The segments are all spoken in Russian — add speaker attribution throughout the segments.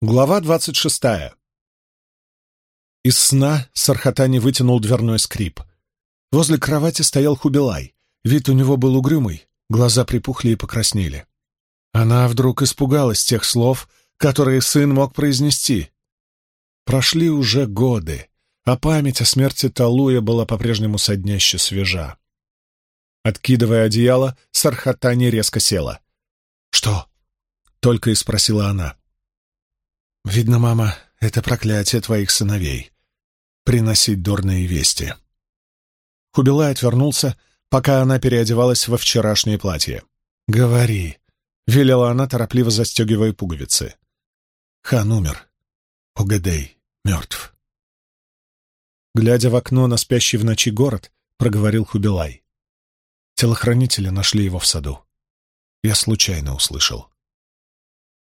Speaker 1: Глава двадцать шестая. Из сна Сархатани вытянул дверной скрип. Возле кровати стоял Хубилай. Вид у него был угрюмый, глаза припухли и покраснели. Она вдруг испугалась тех слов, которые сын мог произнести. Прошли уже годы, а память о смерти Талуя была по-прежнему содняще свежа. Откидывая одеяло, Сархатани резко села. «Что?» — только и спросила она. Видно, мама, это проклятие твоих сыновей — приносить дурные вести. Хубилай отвернулся, пока она переодевалась во вчерашнее платье. «Говори», — велела она, торопливо застегивая пуговицы. «Хан умер. Угадей мертв». Глядя в окно на спящий в ночи город, проговорил Хубилай. Телохранители нашли его в саду. Я случайно услышал.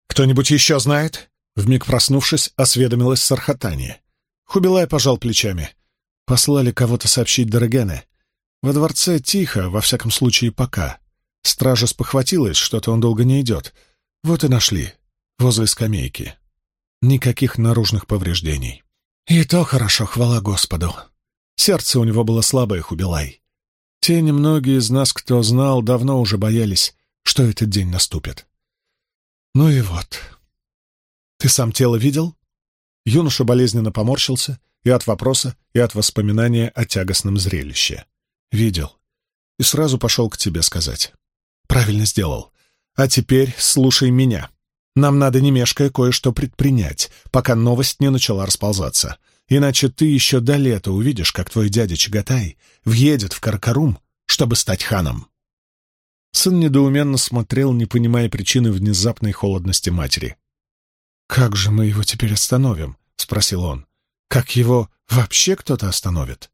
Speaker 1: «Кто-нибудь еще знает?» Вмиг проснувшись, осведомилась Сархатани. Хубилай пожал плечами. Послали кого-то сообщить Дорогене. Во дворце тихо, во всяком случае, пока. Стража спохватилась, что-то он долго не идет. Вот и нашли. Возле скамейки. Никаких наружных повреждений. И то хорошо, хвала Господу. Сердце у него было слабое, Хубилай. Те немногие из нас, кто знал, давно уже боялись, что этот день наступит. Ну и вот, «Ты сам тело видел?» Юноша болезненно поморщился и от вопроса, и от воспоминания о тягостном зрелище. «Видел. И сразу пошел к тебе сказать. Правильно сделал. А теперь слушай меня. Нам надо не мешкая кое-что предпринять, пока новость не начала расползаться. Иначе ты еще до лета увидишь, как твой дядя Чагатай въедет в Каркарум, чтобы стать ханом». Сын недоуменно смотрел, не понимая причины внезапной холодности матери. «Как же мы его теперь остановим?» — спросил он. «Как его вообще кто-то остановит?»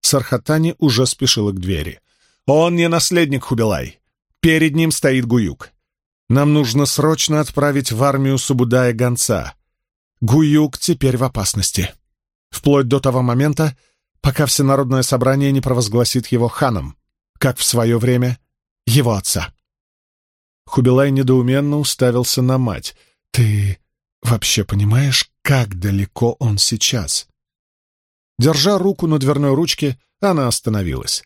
Speaker 1: Сархатани уже спешила к двери. «Он не наследник Хубилай. Перед ним стоит Гуюк. Нам нужно срочно отправить в армию Субудая гонца. Гуюк теперь в опасности. Вплоть до того момента, пока Всенародное собрание не провозгласит его ханом, как в свое время его отца». Хубилай недоуменно уставился на мать — «Ты вообще понимаешь, как далеко он сейчас?» Держа руку на дверной ручке, она остановилась.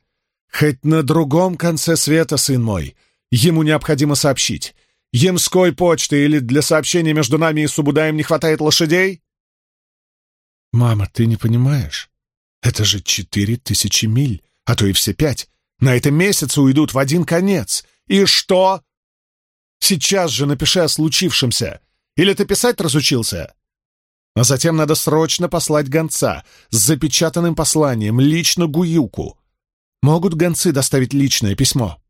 Speaker 1: «Хоть на другом конце света, сын мой, ему необходимо сообщить. Емской почты или для сообщения между нами и Субудаем не хватает лошадей?» «Мама, ты не понимаешь? Это же четыре тысячи миль, а то и все пять. На этом месяце уйдут в один конец. И что?» «Сейчас же напиши о случившемся. Или ты писать разучился? А затем надо срочно послать гонца с запечатанным посланием лично Гуюку. Могут гонцы доставить личное письмо?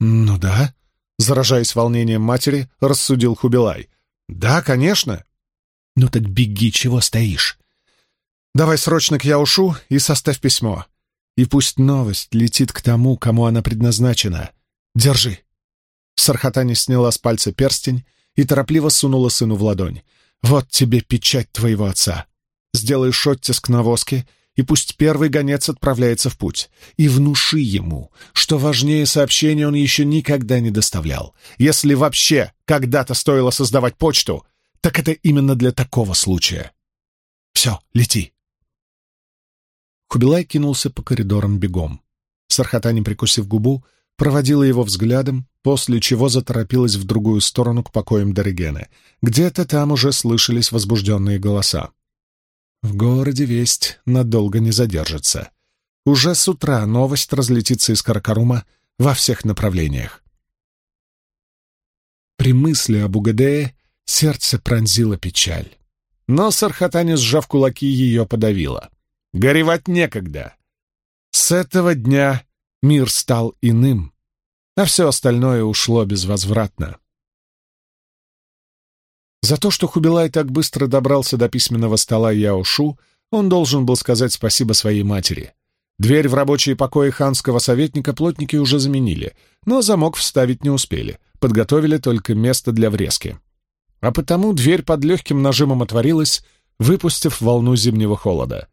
Speaker 1: Ну да, заражаясь волнением матери, рассудил Хубилай. Да, конечно. Ну так беги, чего стоишь? Давай срочно к Яушу и составь письмо. И пусть новость летит к тому, кому она предназначена. Держи. Сархатани сняла с пальца перстень и торопливо сунула сыну в ладонь. «Вот тебе печать твоего отца. Сделаешь оттиск на воске, и пусть первый гонец отправляется в путь. И внуши ему, что важнее сообщения он еще никогда не доставлял. Если вообще когда-то стоило создавать почту, так это именно для такого случая. Все, лети». Хубилай кинулся по коридорам бегом. Сархатани, прикусив губу, проводила его взглядом, после чего заторопилась в другую сторону к покоям Доригена. Где-то там уже слышались возбужденные голоса. В городе весть надолго не задержится. Уже с утра новость разлетится из Каракарума во всех направлениях. При мысли об Угадее сердце пронзило печаль. Но Сархатани, сжав кулаки, ее подавила. Горевать некогда. С этого дня мир стал иным, а все остальное ушло безвозвратно. За то, что Хубилай так быстро добрался до письменного стола Яошу, он должен был сказать спасибо своей матери. Дверь в рабочие покои ханского советника плотники уже заменили, но замок вставить не успели, подготовили только место для врезки. А потому дверь под легким нажимом отворилась, выпустив волну зимнего холода.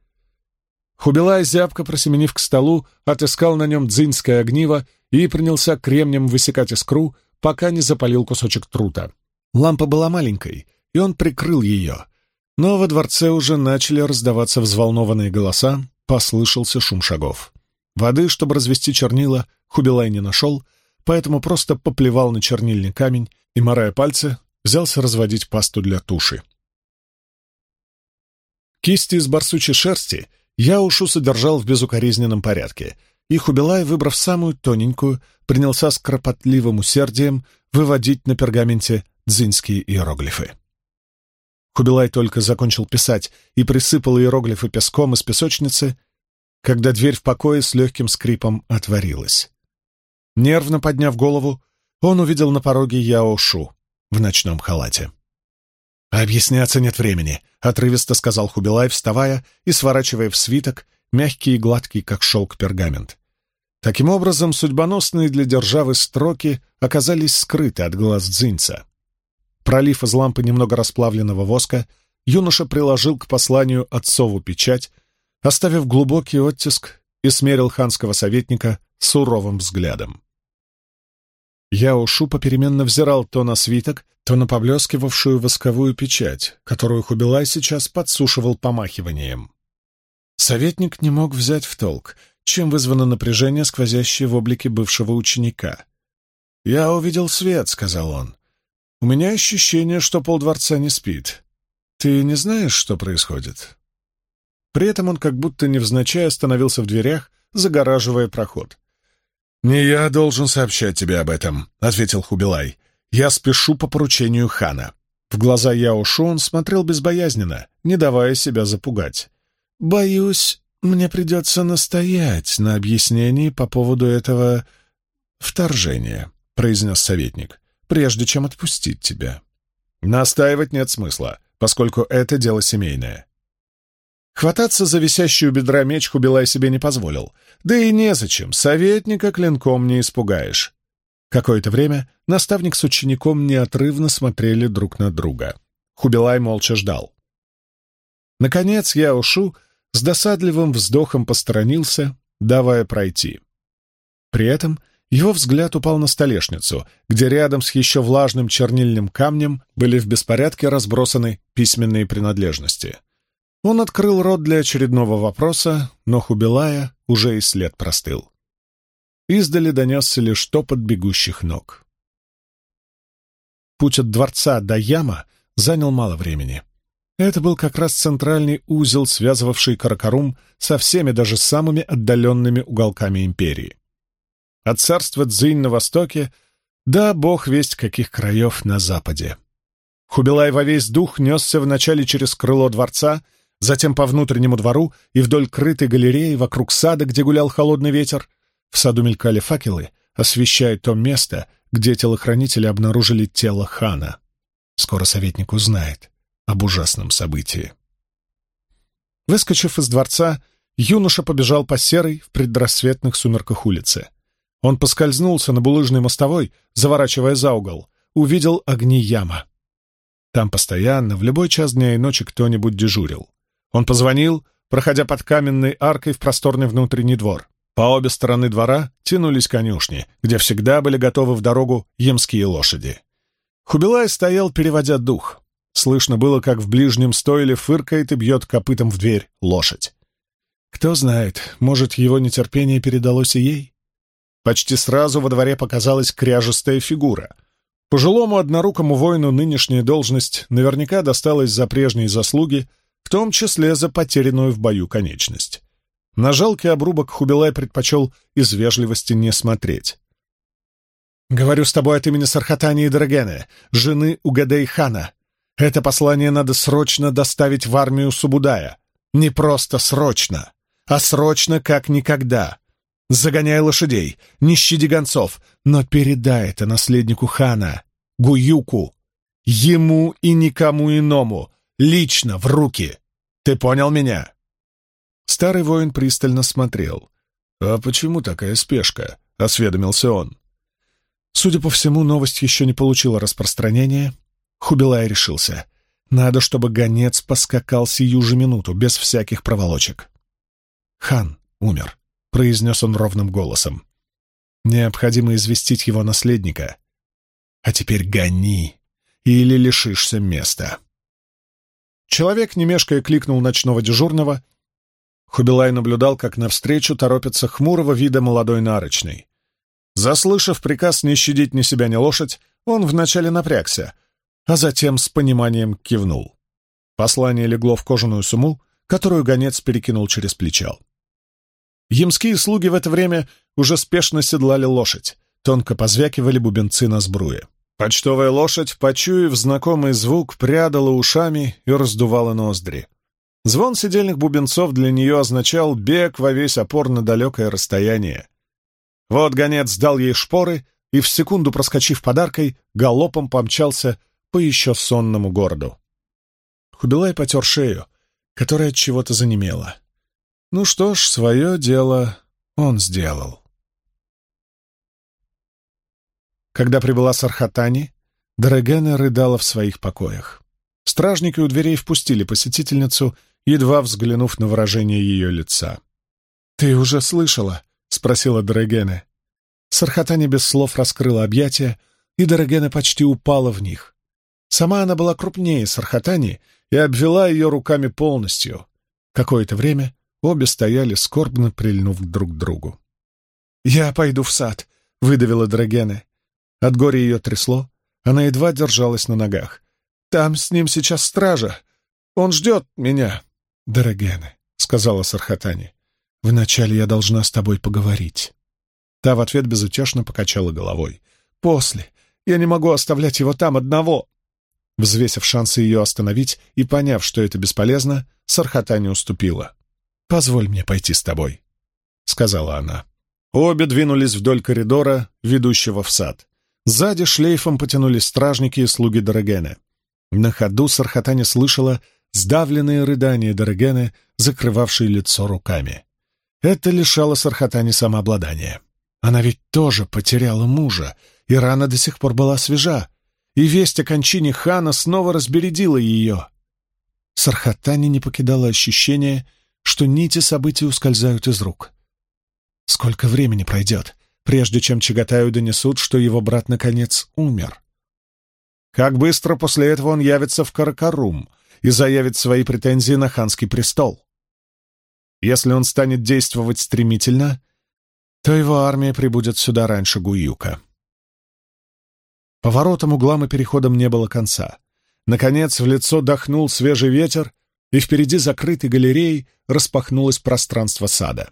Speaker 1: Хубилай, зябко просеменив к столу, отыскал на нем дзиньское огниво и принялся кремнем высекать искру, пока не запалил кусочек трута. Лампа была маленькой, и он прикрыл ее. Но во дворце уже начали раздаваться взволнованные голоса, послышался шум шагов. Воды, чтобы развести чернила, Хубилай не нашел, поэтому просто поплевал на чернильный камень и, морая пальцы, взялся разводить пасту для туши. Кисти из барсучей шерсти я ушу содержал в безукоризненном порядке, и Хубилай, выбрав самую тоненькую, принялся с кропотливым усердием выводить на пергаменте дзинские иероглифы. Хубилай только закончил писать и присыпал иероглифы песком из песочницы, когда дверь в покое с легким скрипом отворилась. Нервно подняв голову, он увидел на пороге Яошу в ночном халате. «Объясняться нет времени», — отрывисто сказал Хубилай, вставая и сворачивая в свиток мягкий и гладкий, как шелк, пергамент. Таким образом, судьбоносные для державы строки оказались скрыты от глаз Дзинца. Пролив из лампы немного расплавленного воска, юноша приложил к посланию отцову печать, оставив глубокий оттиск и смерил ханского советника суровым взглядом. Яошу попеременно взирал то на свиток, то на поблескивавшую восковую печать, которую Хубилай сейчас подсушивал помахиванием. Советник не мог взять в толк, чем вызвано напряжение, сквозящее в облике бывшего ученика. «Я увидел свет», — сказал он. «У меня ощущение, что полдворца не спит. Ты не знаешь, что происходит?» При этом он как будто невзначай остановился в дверях, загораживая проход. «Не я должен сообщать тебе об этом», — ответил Хубилай. «Я спешу по поручению хана». В глаза Яошу он смотрел безбоязненно, не давая себя запугать. «Боюсь, мне придется настоять на объяснении по поводу этого вторжения», — произнес советник, «прежде чем отпустить тебя». «Настаивать нет смысла, поскольку это дело семейное. Хвататься за висящую бедра меч Хубилай себе не позволил. Да и незачем, советника клинком не испугаешь. Какое-то время наставник с учеником неотрывно смотрели друг на друга. Хубилай молча ждал. Наконец Яошу с досадливым вздохом посторонился, давая пройти. При этом его взгляд упал на столешницу, где рядом с еще влажным чернильным камнем были в беспорядке разбросаны письменные принадлежности — он открыл рот для очередного вопроса, но Хубилая уже и след простыл. Издали донесся лишь топот бегущих ног. Путь от дворца до яма занял мало времени. Это был как раз центральный узел, связывавший Каракарум со всеми даже самыми отдаленными уголками империи. От царства Цзинь на востоке да бог весть каких краев на западе. Хубилай во весь дух несся вначале через крыло дворца — затем по внутреннему двору и вдоль крытой галереи вокруг сада, где гулял холодный ветер. В саду мелькали факелы, освещая то место, где телохранители обнаружили тело хана. Скоро советник узнает об ужасном событии. Выскочив из дворца, юноша побежал по серой в предрассветных сумерках улице. Он поскользнулся на булыжной мостовой, заворачивая за угол, увидел огни яма. Там постоянно, в любой час дня и ночи кто-нибудь дежурил. Он позвонил, проходя под каменной аркой в просторный внутренний двор. По обе стороны двора тянулись конюшни, где всегда были готовы в дорогу ямские лошади. Хубилай стоял, переводя дух. Слышно было, как в ближнем стойле фыркает и бьет копытом в дверь лошадь. Кто знает, может, его нетерпение передалось и ей? Почти сразу во дворе показалась кряжестая фигура. Пожилому однорукому воину нынешняя должность наверняка досталась за прежние заслуги — в том числе за потерянную в бою конечность. На жалкий обрубок Хубилай предпочел из вежливости не смотреть. «Говорю с тобой от имени Сархатани и Драгены, жены Угадей-хана. Это послание надо срочно доставить в армию Субудая. Не просто срочно, а срочно как никогда. Загоняй лошадей, не щади гонцов, но передай это наследнику хана, Гуюку, ему и никому иному, Лично, в руки. Ты понял меня?» Старый воин пристально смотрел. «А почему такая спешка?» — осведомился он. Судя по всему, новость еще не получила распространения. Хубилай решился. Надо, чтобы гонец поскакал сию же минуту, без всяких проволочек. «Хан умер», — произнес он ровным голосом. «Необходимо известить его наследника. А теперь гони или лишишься места. Человек, не мешкая, кликнул ночного дежурного. Хубилай наблюдал, как навстречу торопится хмурого вида молодой нарочный. Заслышав приказ не щадить ни себя, ни лошадь, он вначале напрягся, а затем с пониманием кивнул. Послание легло в кожаную сумму, которую гонец перекинул через плечо. Ямские слуги в это время уже спешно седлали лошадь, тонко позвякивали бубенцы на сбруе. Почтовая лошадь, почуяв знакомый звук, прядала ушами и раздувала ноздри. Звон сидельных бубенцов для нее означал бег во весь опор на далекое расстояние. Вот гонец дал ей шпоры и, в секунду проскочив подаркой, галопом помчался по еще сонному городу. Хубилай потер шею, которая от чего-то занемела. Ну что ж, свое дело он сделал. Когда прибыла Сархатани, Дорогена рыдала в своих покоях. Стражники у дверей впустили посетительницу, едва взглянув на выражение ее лица. «Ты уже слышала?» — спросила Дорогена. Сархатани без слов раскрыла объятия, и Дорогена почти упала в них. Сама она была крупнее Сархатани и обвела ее руками полностью. Какое-то время обе стояли, скорбно прильнув друг к другу. «Я пойду в сад», — выдавила Драгена. От горя ее трясло, она едва держалась на ногах. «Там с ним сейчас стража. Он ждет меня». «Дорогене», — сказала Сархатани, — «вначале я должна с тобой поговорить». Та в ответ безутешно покачала головой. «После. Я не могу оставлять его там одного». Взвесив шансы ее остановить и поняв, что это бесполезно, Сархатани уступила. «Позволь мне пойти с тобой», — сказала она. Обе двинулись вдоль коридора, ведущего в сад. Сзади шлейфом потянулись стражники и слуги Дорогены. На ходу Сархатани слышала сдавленные рыдания Дорогены, закрывавшие лицо руками. Это лишало Сархатани самообладания. Она ведь тоже потеряла мужа, и рана до сих пор была свежа, и весть о кончине хана снова разбередила ее. Сархатани не покидало ощущение, что нити событий ускользают из рук. Сколько времени пройдет, прежде чем Чагатаю донесут, что его брат наконец умер. Как быстро после этого он явится в Каракарум и заявит свои претензии на ханский престол? Если он станет действовать стремительно, то его армия прибудет сюда раньше Гуюка. Поворотам, углам и переходам не было конца. Наконец в лицо дохнул свежий ветер, и впереди закрытой галереей распахнулось пространство сада.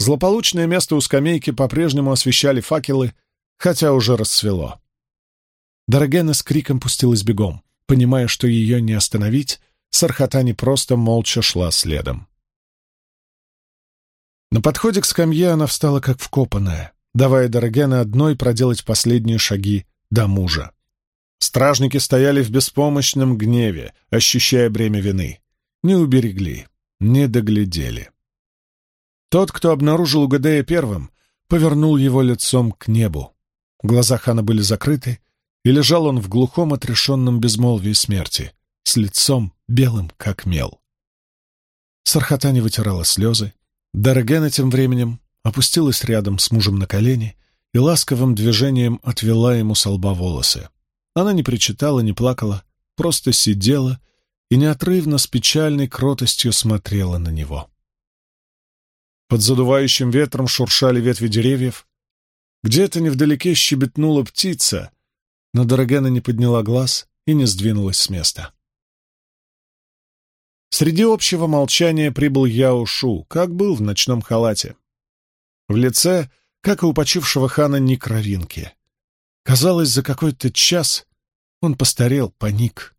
Speaker 1: Злополучное место у скамейки по-прежнему освещали факелы, хотя уже расцвело. Дорогена с криком пустилась бегом, понимая, что ее не остановить, Сархатани просто молча шла следом. На подходе к скамье она встала как вкопанная, давая Дорогена одной проделать последние шаги до мужа. Стражники стояли в беспомощном гневе, ощущая бремя вины. Не уберегли, не доглядели. Тот, кто обнаружил Угадея первым, повернул его лицом к небу. Глаза хана были закрыты, и лежал он в глухом отрешенном безмолвии смерти, с лицом белым, как мел. Сархата не вытирала слезы. Дорогена тем временем опустилась рядом с мужем на колени и ласковым движением отвела ему со лба волосы. Она не причитала, не плакала, просто сидела и неотрывно с печальной кротостью смотрела на него. Под задувающим ветром шуршали ветви деревьев. Где-то невдалеке щебетнула птица, но Дорогена не подняла глаз и не сдвинулась с места. Среди общего молчания прибыл Яушу, как был в ночном халате. В лице, как и у почившего хана, ни кровинки. Казалось, за какой-то час он постарел, паник.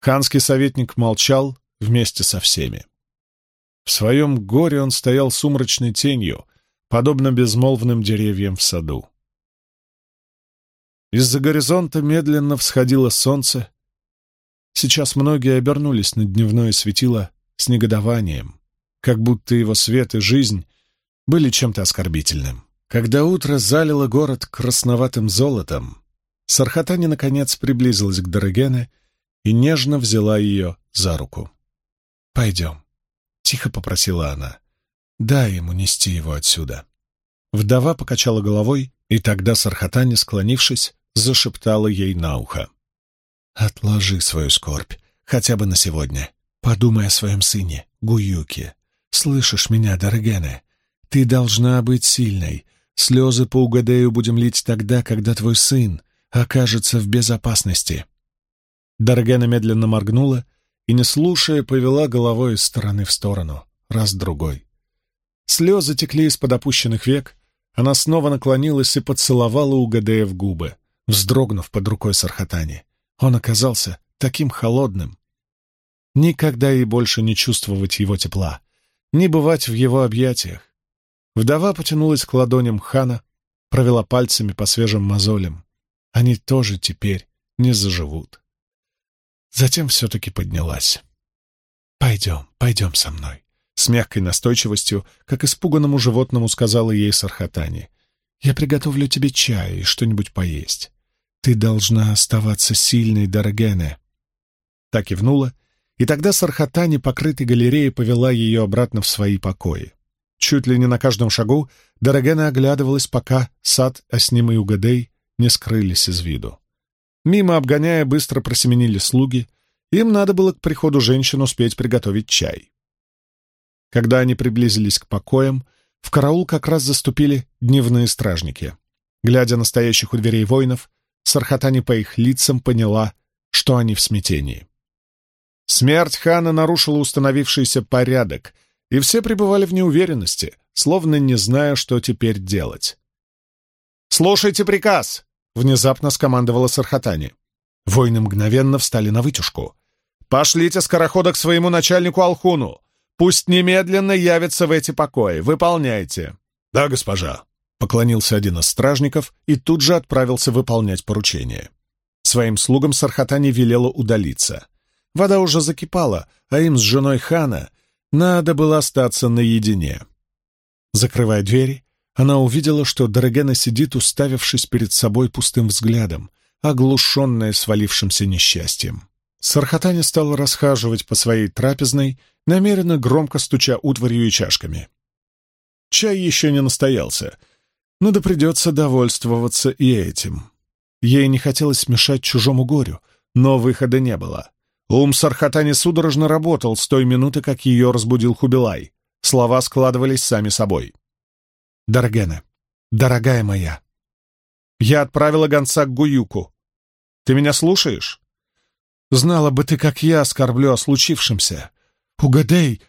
Speaker 1: Ханский советник молчал вместе со всеми. В своем горе он стоял сумрачной тенью, подобно безмолвным деревьям в саду. Из-за горизонта медленно всходило солнце. Сейчас многие обернулись на дневное светило с негодованием, как будто его свет и жизнь были чем-то оскорбительным. Когда утро залило город красноватым золотом, Сархатани наконец приблизилась к Дорогене и нежно взяла ее за руку. «Пойдем». Тихо попросила она. «Дай ему нести его отсюда». Вдова покачала головой, и тогда Сархатани, склонившись, зашептала ей на ухо. Отложи свою скорбь, хотя бы на сегодня. Подумай о своем сыне, Гуюке. Слышишь меня, Дорогене? Ты должна быть сильной. Слезы по Угадею будем лить тогда, когда твой сын окажется в безопасности. Дорогена медленно моргнула и, не слушая, повела головой из стороны в сторону, раз-другой. Слезы текли из-под опущенных век, она снова наклонилась и поцеловала Угадея в губы, вздрогнув под рукой Сархатани. Он оказался таким холодным. Никогда ей больше не чувствовать его тепла, не бывать в его объятиях. Вдова потянулась к ладоням хана, провела пальцами по свежим мозолям. Они тоже теперь не заживут. Затем все-таки поднялась. «Пойдем, пойдем со мной», — с мягкой настойчивостью, как испуганному животному сказала ей Сархатани. «Я приготовлю тебе чай и что-нибудь поесть. Ты должна оставаться сильной, Дорогене». Так кивнула, и тогда Сархатани, покрытой галереей, повела ее обратно в свои покои. Чуть ли не на каждом шагу Дорогена оглядывалась, пока сад, а с ним и Угадей не скрылись из виду. Мимо, обгоняя, быстро просеменили слуги. Им надо было к приходу женщин успеть приготовить чай. Когда они приблизились к покоям, в караул как раз заступили дневные стражники. Глядя на стоящих у дверей воинов, Сархатани по их лицам поняла, что они в смятении. Смерть хана нарушила установившийся порядок, и все пребывали в неуверенности, словно не зная, что теперь делать. «Слушайте приказ!» Внезапно скомандовала Сархатани. Воины мгновенно встали на вытяжку. «Пошлите скорохода к своему начальнику Алхуну! Пусть немедленно явится в эти покои! Выполняйте!» «Да, госпожа!» — поклонился один из стражников и тут же отправился выполнять поручение. Своим слугам Сархатани велела удалиться. Вода уже закипала, а им с женой хана надо было остаться наедине. Закрывая двери, она увидела, что Дорогена сидит, уставившись перед собой пустым взглядом, оглушенная свалившимся несчастьем. Сархатани стала расхаживать по своей трапезной, намеренно громко стуча утварью и чашками. Чай еще не настоялся, но да придется довольствоваться и этим. Ей не хотелось мешать чужому горю, но выхода не было. Ум Сархатани судорожно работал с той минуты, как ее разбудил Хубилай. Слова складывались сами собой. Дорогена, дорогая моя, я отправила гонца к Гуюку. Ты меня слушаешь? Знала бы ты, как я оскорблю о случившемся. Угадай!»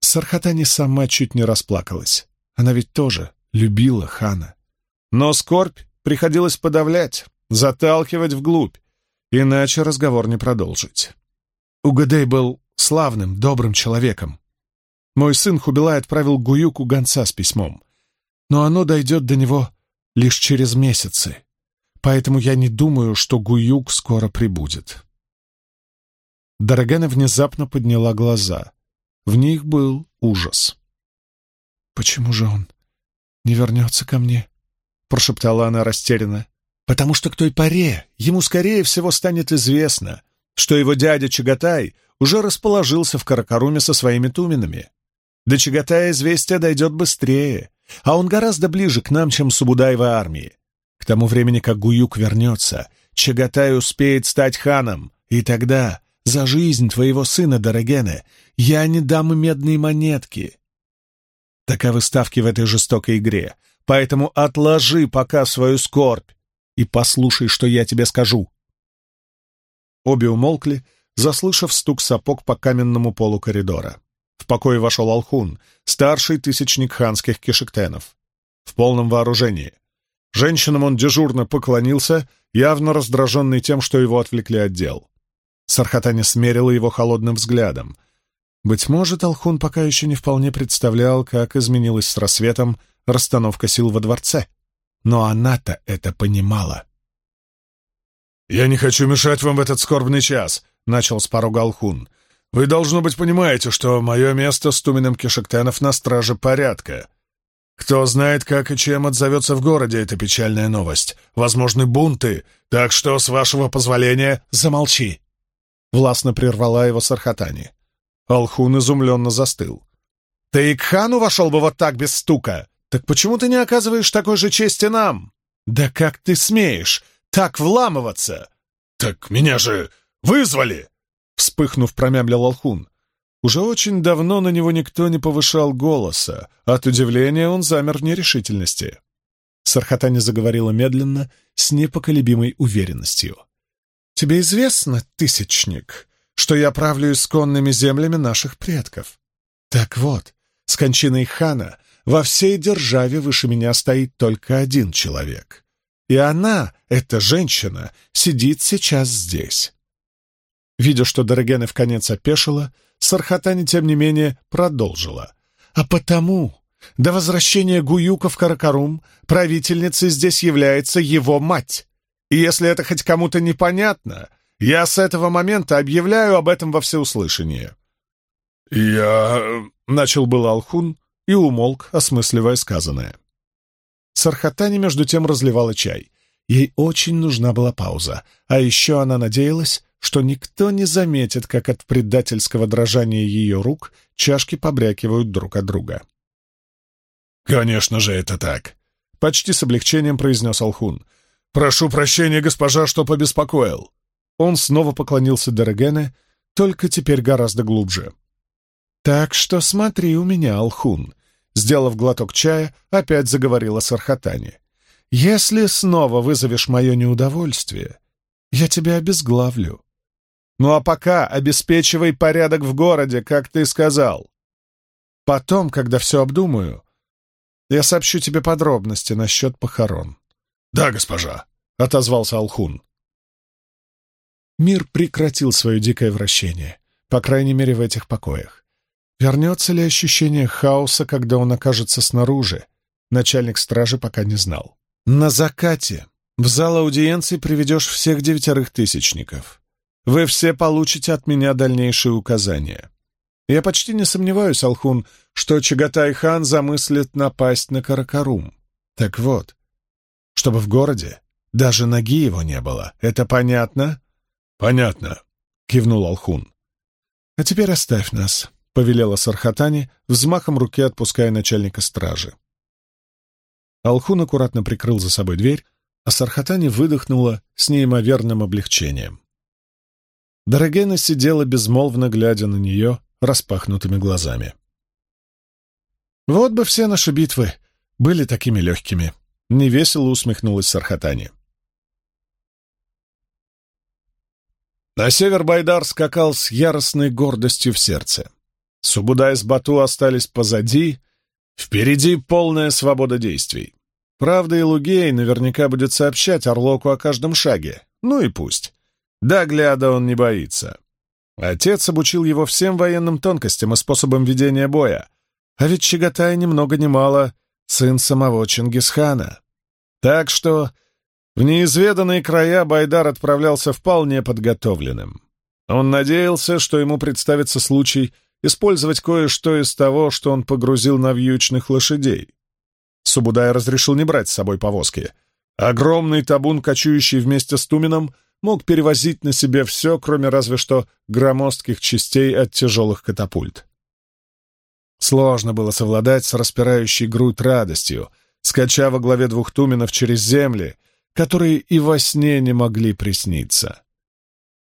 Speaker 1: Сархатани сама чуть не расплакалась. Она ведь тоже любила хана. Но скорбь приходилось подавлять, заталкивать вглубь, иначе разговор не продолжить. Угадей был славным, добрым человеком. Мой сын Хубилай отправил Гуюку гонца с письмом но оно дойдет до него лишь через месяцы, поэтому я не думаю, что Гуюк скоро прибудет. Дорогана внезапно подняла глаза. В них был ужас. «Почему же он не вернется ко мне?» — прошептала она растерянно. «Потому что к той поре ему, скорее всего, станет известно, что его дядя Чагатай уже расположился в Каракаруме со своими туменами. До Чагатая известие дойдет быстрее, а он гораздо ближе к нам, чем Субудаева армии. К тому времени, как Гуюк вернется, Чагатай успеет стать ханом, и тогда за жизнь твоего сына, Дорогене, я не дам и медные монетки. Таковы ставки в этой жестокой игре, поэтому отложи пока свою скорбь и послушай, что я тебе скажу. Обе умолкли, заслышав стук сапог по каменному полу коридора. В покой вошел Алхун, старший тысячник ханских кишектенов, в полном вооружении. Женщинам он дежурно поклонился, явно раздраженный тем, что его отвлекли от дел. Сархатани смерила его холодным взглядом. Быть может, Алхун пока еще не вполне представлял, как изменилась с рассветом расстановка сил во дворце. Но она-то это понимала. «Я не хочу мешать вам в этот скорбный час», — начал с порога Алхун. Вы, должно быть, понимаете, что мое место с Тумином Кишектенов на страже порядка. Кто знает, как и чем отзовется в городе эта печальная новость. Возможны бунты, так что, с вашего позволения, замолчи!» Властно прервала его Сархатани. Алхун изумленно застыл. «Ты и к хану вошел бы вот так без стука! Так почему ты не оказываешь такой же чести нам? Да как ты смеешь так вламываться? «Так меня же вызвали!» Вспыхнув, промямлил Алхун. Уже очень давно на него никто не повышал голоса. От удивления он замер в нерешительности. Сархатани заговорила медленно, с непоколебимой уверенностью. «Тебе известно, Тысячник, что я правлю исконными землями наших предков? Так вот, с кончиной хана во всей державе выше меня стоит только один человек. И она, эта женщина, сидит сейчас здесь». Видя, что Дорогена в конец опешила, Сархатани, тем не менее, продолжила. «А потому до возвращения Гуюка в Каракарум правительницей здесь является его мать. И если это хоть кому-то непонятно, я с этого момента объявляю об этом во всеуслышание». «Я...» — начал был Алхун и умолк, осмысливая сказанное. Сархатани между тем разливала чай. Ей очень нужна была пауза, а еще она надеялась, что никто не заметит, как от предательского дрожания ее рук чашки побрякивают друг от друга. «Конечно же это так!» — почти с облегчением произнес Алхун. «Прошу прощения, госпожа, что побеспокоил!» Он снова поклонился Дерегене, только теперь гораздо глубже. «Так что смотри у меня, Алхун!» Сделав глоток чая, опять заговорила Сархатани. «Если снова вызовешь мое неудовольствие, я тебя обезглавлю. Ну а пока обеспечивай порядок в городе, как ты сказал. Потом, когда все обдумаю, я сообщу тебе подробности насчет похорон. — Да, госпожа, — отозвался Алхун. Мир прекратил свое дикое вращение, по крайней мере, в этих покоях. Вернется ли ощущение хаоса, когда он окажется снаружи? Начальник стражи пока не знал. На закате в зал аудиенции приведешь всех девятерых тысячников. Вы все получите от меня дальнейшие указания. Я почти не сомневаюсь, Алхун, что Чагатай-хан замыслит напасть на Каракарум. Так вот, чтобы в городе даже ноги его не было. Это понятно? Понятно, кивнул Алхун. А теперь оставь нас, повелела Сархатани, взмахом руки отпуская начальника стражи. Алхун аккуратно прикрыл за собой дверь, а Сархатани выдохнула с неимоверным облегчением. Дорогена сидела безмолвно, глядя на нее, распахнутыми глазами. «Вот бы все наши битвы были такими легкими!» — невесело усмехнулась Сархатани. На север Байдар скакал с яростной гордостью в сердце. Субудай с Бату остались позади, впереди полная свобода действий. Правда, и Лугей наверняка будет сообщать Орлоку о каждом шаге. Ну и пусть. Да, гляда он не боится. Отец обучил его всем военным тонкостям и способам ведения боя. А ведь Чагатай ни много ни мало сын самого Чингисхана. Так что в неизведанные края Байдар отправлялся вполне подготовленным. Он надеялся, что ему представится случай использовать кое-что из того, что он погрузил на вьючных лошадей. Субудай разрешил не брать с собой повозки. Огромный табун, кочующий вместе с Тумином, мог перевозить на себе все, кроме разве что громоздких частей от тяжелых катапульт. Сложно было совладать с распирающей грудь радостью, скача во главе двух туменов через земли, которые и во сне не могли присниться.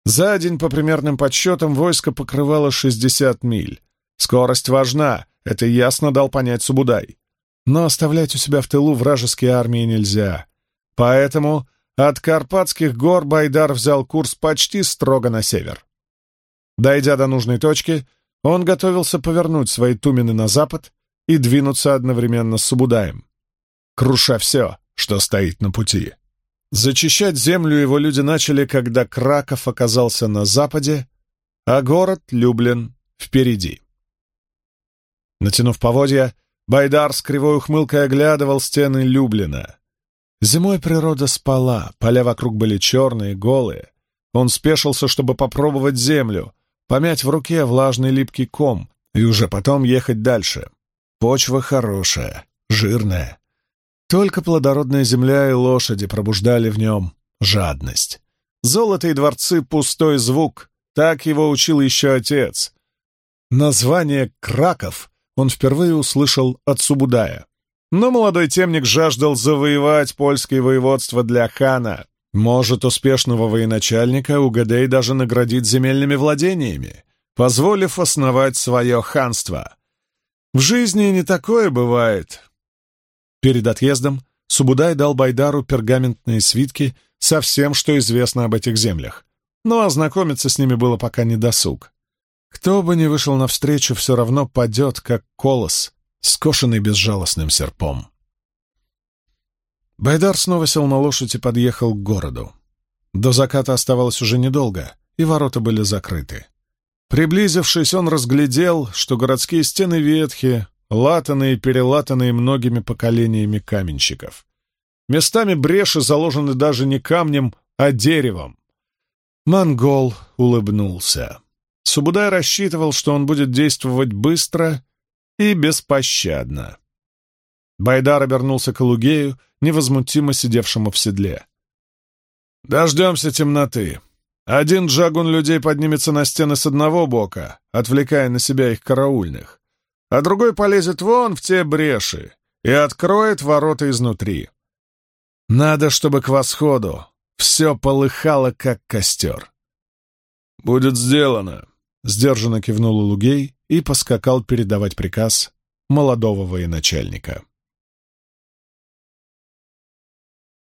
Speaker 1: За день, по примерным подсчетам, войско покрывало 60 миль. Скорость важна, это ясно дал понять Субудай. Но оставлять у себя в тылу вражеские армии нельзя. Поэтому от Карпатских гор Байдар взял курс почти строго на север. Дойдя до нужной точки, он готовился повернуть свои тумены на запад и двинуться одновременно с Субудаем, круша все, что стоит на пути. Зачищать землю его люди начали, когда Краков оказался на западе, а город Люблин впереди. Натянув поводья, Байдар с кривой ухмылкой оглядывал стены Люблина. Зимой природа спала, поля вокруг были черные, голые. Он спешился, чтобы попробовать землю, помять в руке влажный липкий ком и уже потом ехать дальше. Почва хорошая, жирная. Только плодородная земля и лошади пробуждали в нем жадность. Золото и дворцы — пустой звук, так его учил еще отец. Название «Краков» он впервые услышал от Субудая. Но молодой темник жаждал завоевать польское воеводство для хана. Может, успешного военачальника Угадей даже наградить земельными владениями, позволив основать свое ханство. В жизни не такое бывает. Перед отъездом Субудай дал Байдару пергаментные свитки со всем, что известно об этих землях, но ознакомиться с ними было пока не досуг. Кто бы ни вышел навстречу, все равно падет, как колос, скошенный безжалостным серпом. Байдар снова сел на лошадь и подъехал к городу. До заката оставалось уже недолго, и ворота были закрыты. Приблизившись, он разглядел, что городские стены ветхие, латанные и перелатанные многими поколениями каменщиков. Местами бреши заложены даже не камнем, а деревом. Монгол улыбнулся. Субудай рассчитывал, что он будет действовать быстро и беспощадно. Байдар обернулся к Алугею, невозмутимо сидевшему в седле. «Дождемся темноты. Один джагун людей поднимется на стены с одного бока, отвлекая на себя их караульных, а другой полезет вон в те бреши и откроет ворота изнутри. Надо, чтобы к восходу все полыхало, как костер». «Будет сделано», — сдержанно кивнул Лугей и поскакал передавать приказ молодого военачальника.